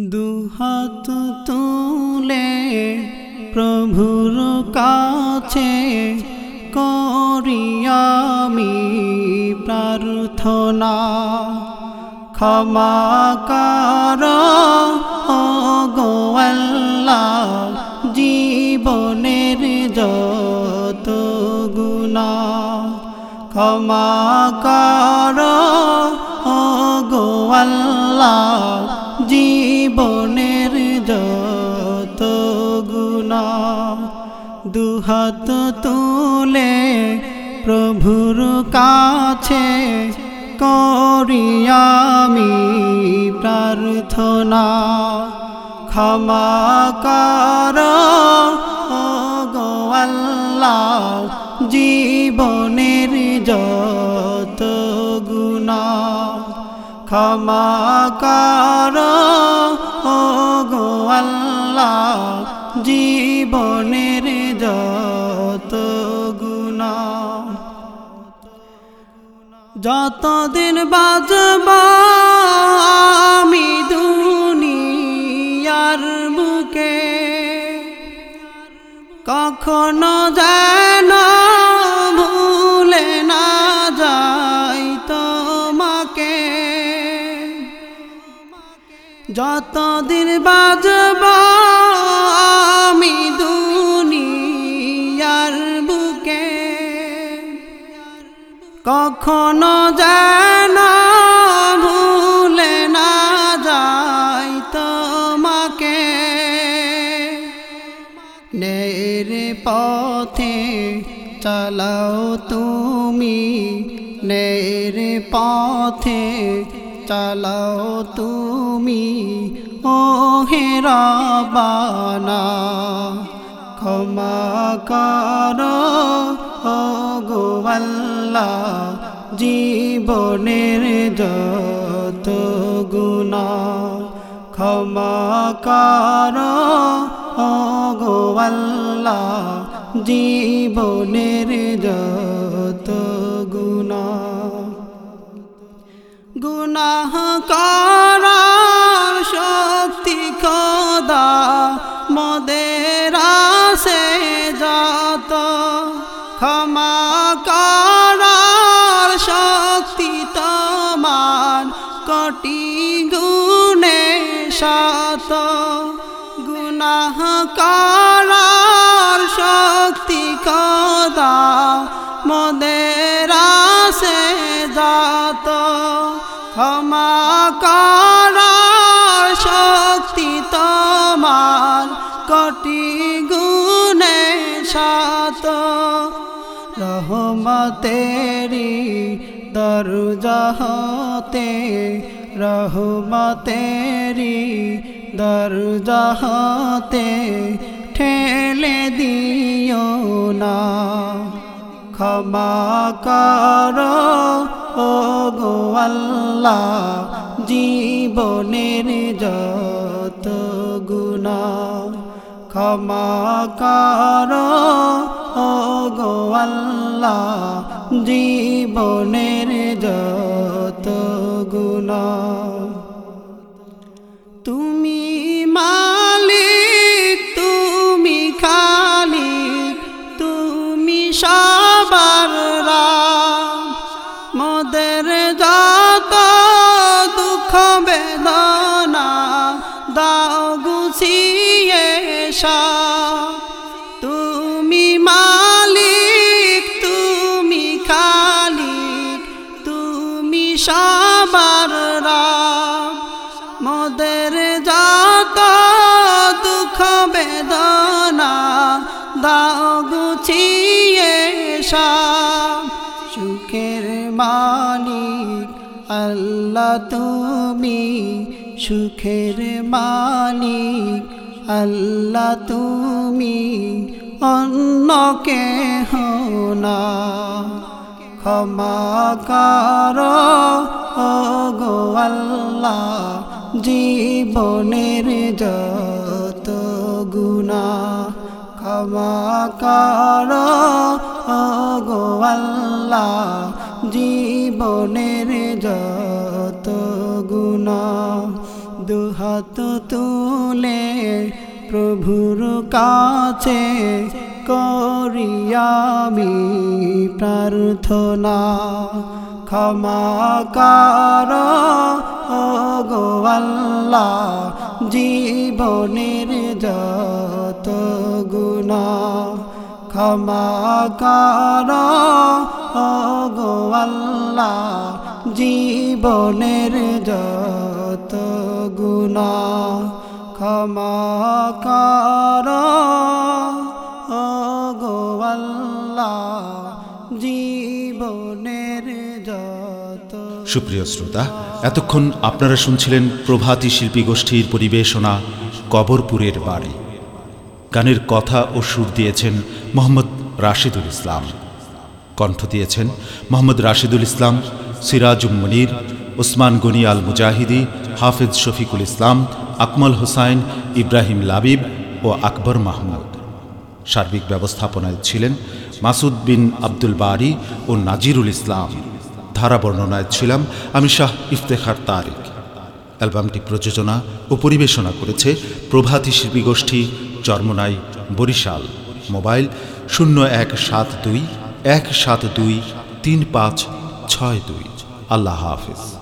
দুহাত তুলে প্রভুর কাছে করিয়ামি প্রার্থনা। ক্ষমা কর গোয়াল্লা জীবনের যত গুণা। ক্ষমা কর গোয়াল্লা জীবনের যত গুণা দুহাত তুলে প্রভুর কাছে করিয়ামি প্রার্থনা। ক্ষমা কর জীবনের যত গুণা ক্ষমা কর গোয়াল্লা জীবনের যত গুণা যতদিন বাজব, আমি দুনিয়ার বুকে। কখনো যেন ভুলে না যাই তোমাকে। যতদিন বাজব কখনো যেন ভুলে না যাই তোমাকে। নের পথে চালাও তুমি, নের পথে চালাও তুমি ও হেরাবানা ক্ষমা কর গোয়াল্লা জীবনের যত গুণা ক্ষমা কর গোয়াল্লা জীবনের যত গুণা গুনাহ শত গুনাহ করার শক্তি খোদা মোদের আসে যত ক্ষমা করার শক্তি তোমার কটি গুণে সাত। রহমতেরি দরজাহতে রহমতেরি দরজাহতে ঠেলে দিও না ক্ষমা কর ও গোয়াল্লা জীবনের যত গুণা ক্ষমা কর ও গোয়াল্লা জীবনের যত গুণা সবার মোদের যত দুঃখ বেদনা, দাও গুছিয়ে তুমি মালিক, তুমি খালিক, তুমি সবার মোদের যত আল্লাহ তুমি সুখের মালিক। আল্লাহ তুমি অন্য কেহ না। ক্ষমা কর গো আল্লাহ, জীবনের যত গুণা। ক্ষমা কর গো আল্লাহ, জীবনের যত গুণা দুহাত তুলে প্রভুর কাছে করিয়ামি প্রার্থনা। ক্ষমা কার গো আল্লাহ, জীবনের যত গুণা। ক্ষমা কার গো আল্লাহ জীবনের যত গুণা, ক্ষমা কার। গো আল্লাহ, জীবনের সুপ্রিয় শ্রোতা, এতক্ষণ আপনারা শুনছিলেন প্রভাতী শিল্পী গোষ্ঠীর পরিবেশনা কবরপুরের বাড়ি। গানের কথা ও সুর দিয়েছেন মোহাম্মদ রাশিদুল ইসলাম। কণ্ঠ দিয়েছেন মোহাম্মদ রাশিদুল ইসলাম সিরাজুম মনির ওসমান গনি আল মুজাহিদি হাফেজ শফিকুল ইসলাম, আকমল হোসাইন, ইব্রাহিম লাবিব ও আকবর মাহমুদ। সার্বিক ব্যবস্থাপনায় ছিলেন মাসুদ বিন আব্দুল বারি ও নাজিরুল ইসলাম। ধারা বর্ণনায় ছিলাম আমি শাহ ইফতেখার তারিক। অ্যালবামটি প্রযোজনা ও পরিবেশনা করেছে প্রভাতী শিল্পী গোষ্ঠী চর্মনাই, বরিশাল। মোবাইল শূন্য এক সাত দুই, এক সাত দুই, তিন পাঁচ ছয় দুই। আল্লাহ হাফিজ।